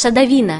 Садовина.